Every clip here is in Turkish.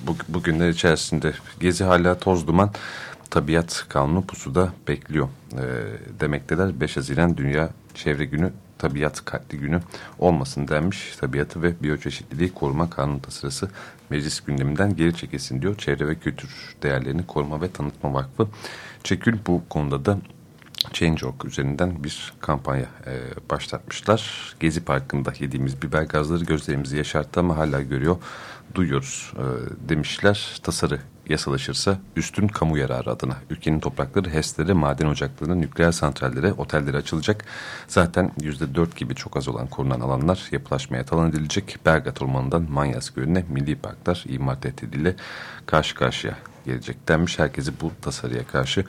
bu, bugünler içerisinde gezi hala toz duman tabiat kanunu pusuda bekliyor e, demekteler. 5 Haziran Dünya Çevre Günü Tabiat Katli Günü olmasın denmiş. Tabiatı ve biyoçeşitliliği koruma kanun tasarısı meclis gündeminden geri çekilsin diyor. Çevre ve Kültür Değerlerini Koruma ve Tanıtma Vakfı. Çekül bu konuda da Change.org üzerinden bir kampanya e, başlatmışlar. Gezi Parkı'nda yediğimiz biber gazları gözlerimizi yaşarttı ama hala görüyor, duyuyoruz e, demişler. Tasarı yasalaşırsa üstün kamu yararı adına ülkenin toprakları HES'lere, maden ocaklarına, nükleer santrallere, otellere açılacak. Zaten %4 gibi çok az olan korunan alanlar yapılaşmaya talan edilecek. Bergat Ormanı'ndan Manyas Gölü'ne milli parklar imar tehdidiyle karşı karşıya gelecek denmiş. Herkesi bu tasarıya karşı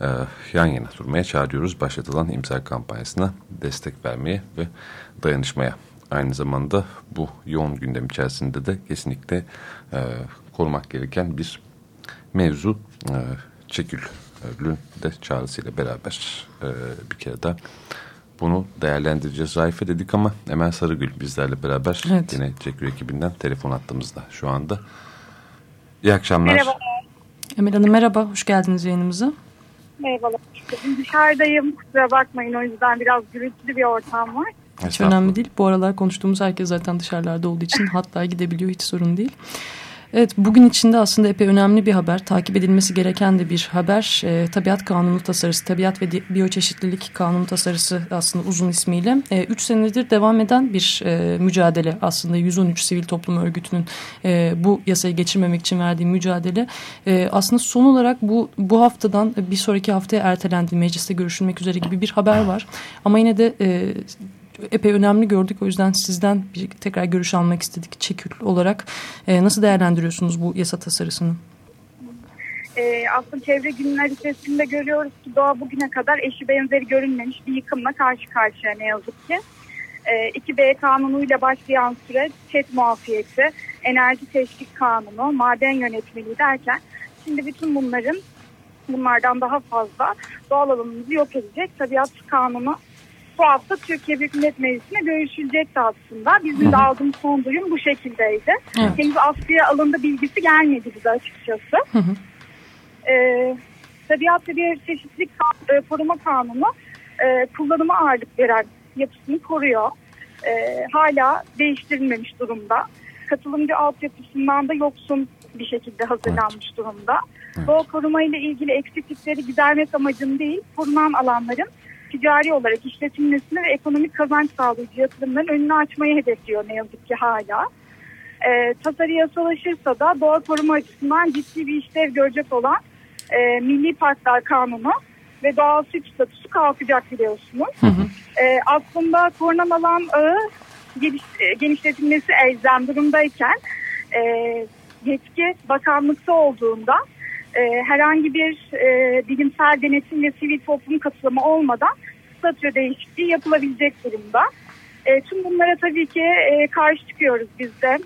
e, yan yana durmaya çağırıyoruz. Başlatılan imza kampanyasına destek vermeye ve dayanışmaya. Aynı zamanda bu yoğun gündem içerisinde de kesinlikle e, korumak gereken bir mevzu e, çekülün de çağrısıyla beraber e, bir kere de bunu değerlendireceğiz. Zayıfe dedik ama Emel Sarıgül bizlerle beraber evet. yine Çekül ekibinden telefon attığımızda şu anda. İyi akşamlar. Merhaba. Emel Hanım merhaba, hoş geldiniz yayınımıza. Merhabalar. Dışarıdayım. Kusura bakmayın o yüzden biraz gürültülü bir ortam var. Hiç önemli değil. Bu aralar konuştuğumuz herkes zaten dışarılarda olduğu için hatta gidebiliyor hiç sorun değil. Evet bugün içinde aslında epey önemli bir haber. Takip edilmesi gereken de bir haber. E, Tabiat Kanunu Tasarısı, Tabiat ve Biyoçeşitlilik Kanunu Tasarısı aslında uzun ismiyle. 3 e, üç senedir devam eden bir e, mücadele aslında 113 sivil toplum örgütünün e, bu yasayı geçirmemek için verdiği mücadele. E, aslında son olarak bu, bu haftadan bir sonraki haftaya ertelendi mecliste görüşülmek üzere gibi bir haber var. Ama yine de... E, epey önemli gördük. O yüzden sizden bir tekrar görüş almak istedik çekül olarak. E, nasıl değerlendiriyorsunuz bu yasa tasarısını? E, aslında çevre günler içerisinde görüyoruz ki doğa bugüne kadar eşi benzeri görünmemiş bir yıkımla karşı karşıya ne yazık ki. E, 2B kanunuyla başlayan süreç çet muafiyeti, enerji teşvik kanunu, maden yönetmeliği derken şimdi bütün bunların bunlardan daha fazla doğal alanımızı yok edecek tabiat kanunu bu hafta Türkiye Büyük Millet Meclisi'ne görüşülecekti aslında. Bizim de aldığımız son duyum bu şekildeydi. Evet. Henüz askıya alındı bilgisi gelmedi bize açıkçası. Hı hı. Ee, Tabiat ve bir çeşitlilik e, koruma kanunu e, kullanıma ağırlık veren yapısını koruyor. E, hala değiştirilmemiş durumda. Katılımcı altyapısından da yoksun bir şekilde hazırlanmış evet. durumda. Evet. Doğa koruma ile ilgili eksiklikleri gidermek amacın değil, korunan alanların ticari olarak işletilmesini ve ekonomik kazanç sağlayıcı yatırımların önünü açmayı hedefliyor ne yazık ki hala. E, tasarı yasalaşırsa da doğa koruma açısından ciddi bir işlev görecek olan e, Milli Parklar Kanunu ve doğal süt statüsü kalkacak biliyorsunuz. Hı hı. E, aslında korunan alan ağı geniş, e, genişletilmesi elzem durumdayken e, yetki bakanlıkta olduğunda e, herhangi bir e, bilimsel denetim ve sivil toplum katılımı olmadan statü değişikliği yapılabilecek durumda. E, tüm bunlara tabii ki e, karşı çıkıyoruz biz de.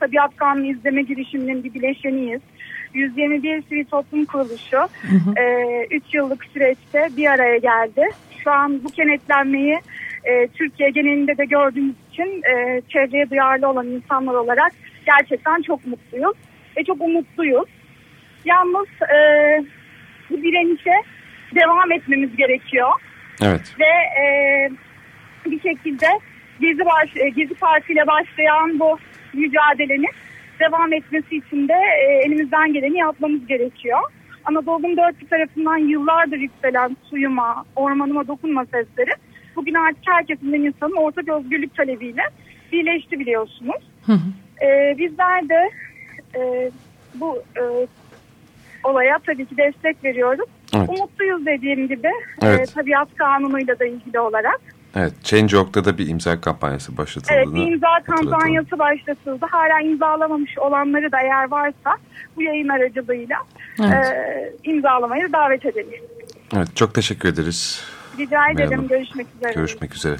Tabiat Kanunu izleme girişiminin bir bileşeniyiz. 121 sivil toplum kuruluşu 3 e, yıllık süreçte bir araya geldi. Şu an bu kenetlenmeyi e, Türkiye genelinde de gördüğümüz için e, çevreye duyarlı olan insanlar olarak gerçekten çok mutluyuz ve çok umutluyuz. Yalnız e, bu direnişe devam etmemiz gerekiyor. Evet. Ve e, bir şekilde Gezi, baş, e, Gezi Parti ile başlayan bu mücadelenin devam etmesi için de e, elimizden geleni yapmamız gerekiyor. Anadolu'nun dört bir tarafından yıllardır yükselen suyuma, ormanıma dokunma sesleri bugün artık herkesin insanın ortak özgürlük talebiyle birleşti biliyorsunuz. Hı hı. E, bizler de e, bu e, olaya tabii ki destek veriyoruz. Evet. Umutluyuz dediğim gibi evet. e, tabiat kanunuyla da ilgili olarak. Evet, Change.org'da da bir imza kampanyası başlatıldığını Evet, bir imza kampanyası başlatıldı. Hala imzalamamış olanları da eğer varsa bu yayın aracılığıyla evet. e, imzalamayı davet edelim. Evet, çok teşekkür ederiz. Rica ederim. Görüşmek üzere. Görüşmek üzere.